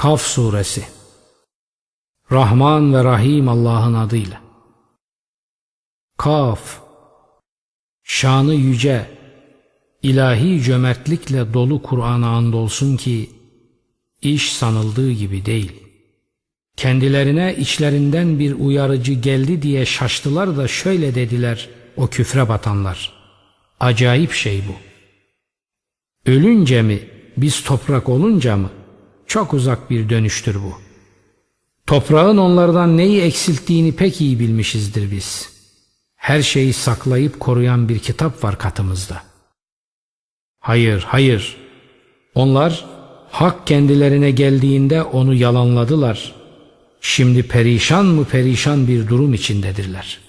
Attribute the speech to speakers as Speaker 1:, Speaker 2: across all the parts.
Speaker 1: Kaf Suresi Rahman ve Rahim Allah'ın adıyla. Kaf Şanı yüce, ilahi cömertlikle dolu Kur'an'a andolsun ki, iş sanıldığı gibi değil. Kendilerine içlerinden bir uyarıcı geldi diye şaştılar da şöyle dediler o küfre batanlar. Acayip şey bu. Ölünce mi, biz toprak olunca mı? Çok uzak bir dönüştür bu. Toprağın onlardan neyi eksilttiğini pek iyi bilmişizdir biz. Her şeyi saklayıp koruyan bir kitap var katımızda. Hayır, hayır. Onlar hak kendilerine geldiğinde onu yalanladılar. Şimdi perişan mı perişan bir durum içindedirler.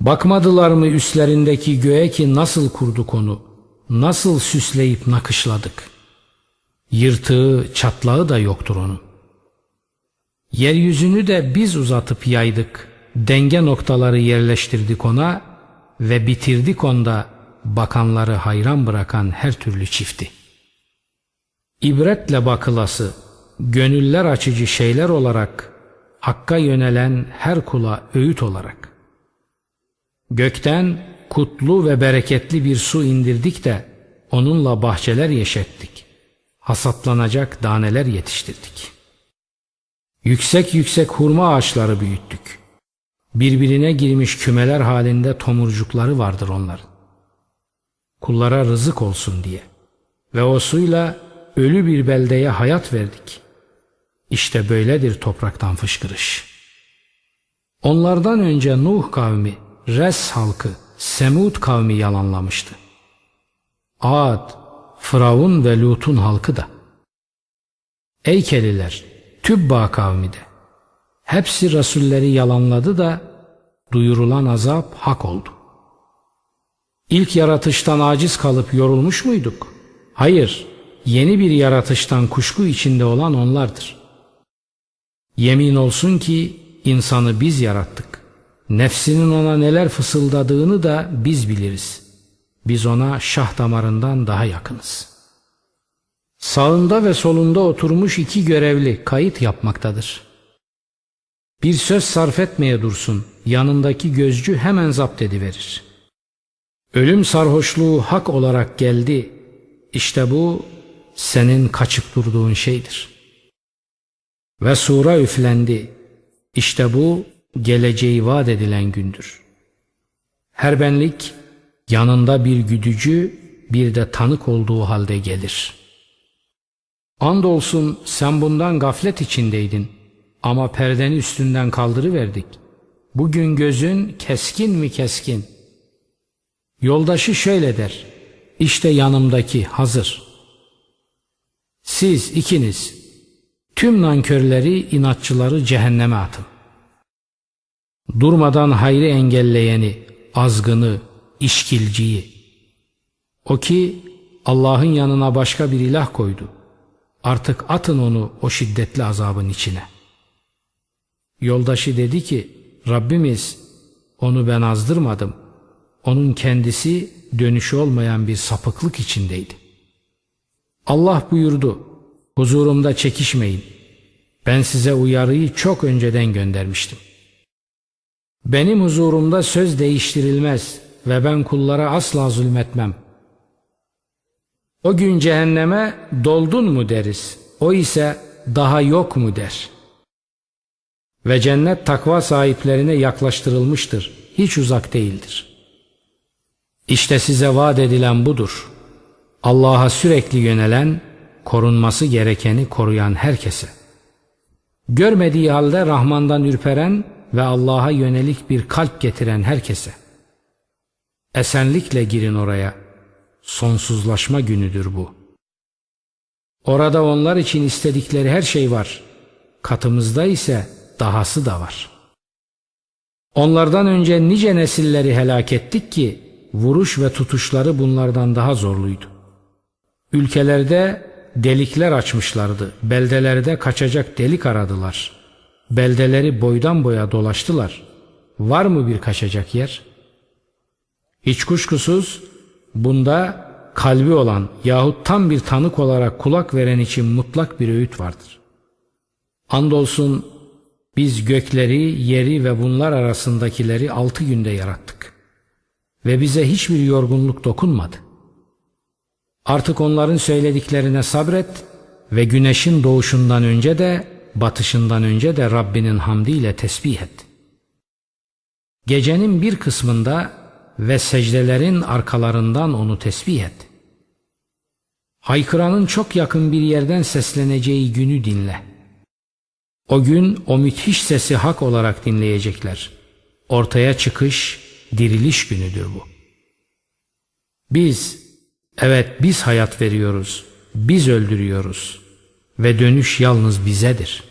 Speaker 1: Bakmadılar mı üstlerindeki göğe ki nasıl kurduk onu, nasıl süsleyip nakışladık. Yırtığı, çatlağı da yoktur onun. Yeryüzünü de biz uzatıp yaydık, denge noktaları yerleştirdik ona ve bitirdik onda bakanları hayran bırakan her türlü çifti. İbretle bakılası, gönüller açıcı şeyler olarak, Hakk'a yönelen her kula öğüt olarak. Gökten kutlu ve bereketli bir su indirdik de onunla bahçeler yeşettik. Hasatlanacak daneler yetiştirdik. Yüksek yüksek hurma ağaçları büyüttük. Birbirine girmiş kümeler halinde tomurcukları vardır onların. Kullara rızık olsun diye. Ve o suyla ölü bir beldeye hayat verdik. İşte böyledir topraktan fışkırış. Onlardan önce Nuh kavmi, Res halkı, Semud kavmi yalanlamıştı. Ad, Firavun ve Lut'un halkı da. Eykeliler, Tübba kavmi de. Hepsi Resulleri yalanladı da duyurulan azap hak oldu. İlk yaratıştan aciz kalıp yorulmuş muyduk? Hayır, yeni bir yaratıştan kuşku içinde olan onlardır. Yemin olsun ki insanı biz yarattık. Nefsinin ona neler fısıldadığını da biz biliriz. Biz ona şah damarından daha yakınız. Sağında ve solunda oturmuş iki görevli kayıt yapmaktadır. Bir söz sarf etmeye dursun, yanındaki gözcü hemen zapt ediverir. Ölüm sarhoşluğu hak olarak geldi, işte bu senin kaçıp durduğun şeydir. Ve sura üflendi, işte bu geleceği vaat edilen gündür. Her benlik yanında bir güdücü bir de tanık olduğu halde gelir. Andolsun sen bundan gaflet içindeydin ama perdeni üstünden kaldırıverdik. Bugün gözün keskin mi keskin? Yoldaşı şöyle der, işte yanımdaki hazır. Siz ikiniz tüm nankörleri, inatçıları cehenneme atın. Durmadan hayrı engelleyeni, azgını, işkilciyi. O ki Allah'ın yanına başka bir ilah koydu. Artık atın onu o şiddetli azabın içine. Yoldaşı dedi ki Rabbimiz onu ben azdırmadım. Onun kendisi dönüşü olmayan bir sapıklık içindeydi. Allah buyurdu huzurumda çekişmeyin. Ben size uyarıyı çok önceden göndermiştim. Benim huzurumda söz değiştirilmez ve ben kullara asla zulmetmem. O gün cehenneme doldun mu deriz. O ise daha yok mu der. Ve cennet takva sahiplerine yaklaştırılmıştır. Hiç uzak değildir. İşte size vaat edilen budur. Allah'a sürekli yönelen, korunması gerekeni koruyan herkese. Görmediği halde Rahman'dan ürperen ve Allah'a yönelik bir kalp getiren herkese. Esenlikle girin oraya. Sonsuzlaşma günüdür bu. Orada onlar için istedikleri her şey var. Katımızda ise dahası da var. Onlardan önce nice nesilleri helak ettik ki vuruş ve tutuşları bunlardan daha zorluydu. Ülkelerde delikler açmışlardı. Beldelerde kaçacak delik aradılar. Beldeleri boydan boya dolaştılar. Var mı bir kaçacak yer? Hiç kuşkusuz bunda kalbi olan yahut tam bir tanık olarak kulak veren için mutlak bir öğüt vardır. Andolsun biz gökleri, yeri ve bunlar arasındakileri altı günde yarattık. Ve bize hiçbir yorgunluk dokunmadı. Artık onların söylediklerine sabret ve güneşin doğuşundan önce de batışından önce de Rabbinin hamdiyle tesbih et. Gecenin bir kısmında ve secdelerin arkalarından onu tesbih et. Haykıranın çok yakın bir yerden sesleneceği günü dinle. O gün o müthiş sesi hak olarak dinleyecekler. Ortaya çıkış, diriliş günüdür bu. Biz, evet biz hayat veriyoruz, biz öldürüyoruz ve dönüş yalnız bizedir.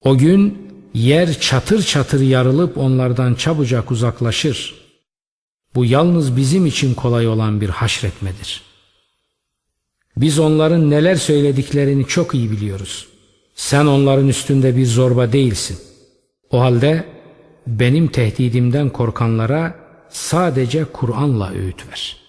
Speaker 1: O gün yer çatır çatır yarılıp onlardan çabucak uzaklaşır. Bu yalnız bizim için kolay olan bir haşretmedir. Biz onların neler söylediklerini çok iyi biliyoruz. Sen onların üstünde bir zorba değilsin. O halde benim tehdidimden korkanlara sadece Kur'an'la öğüt ver.''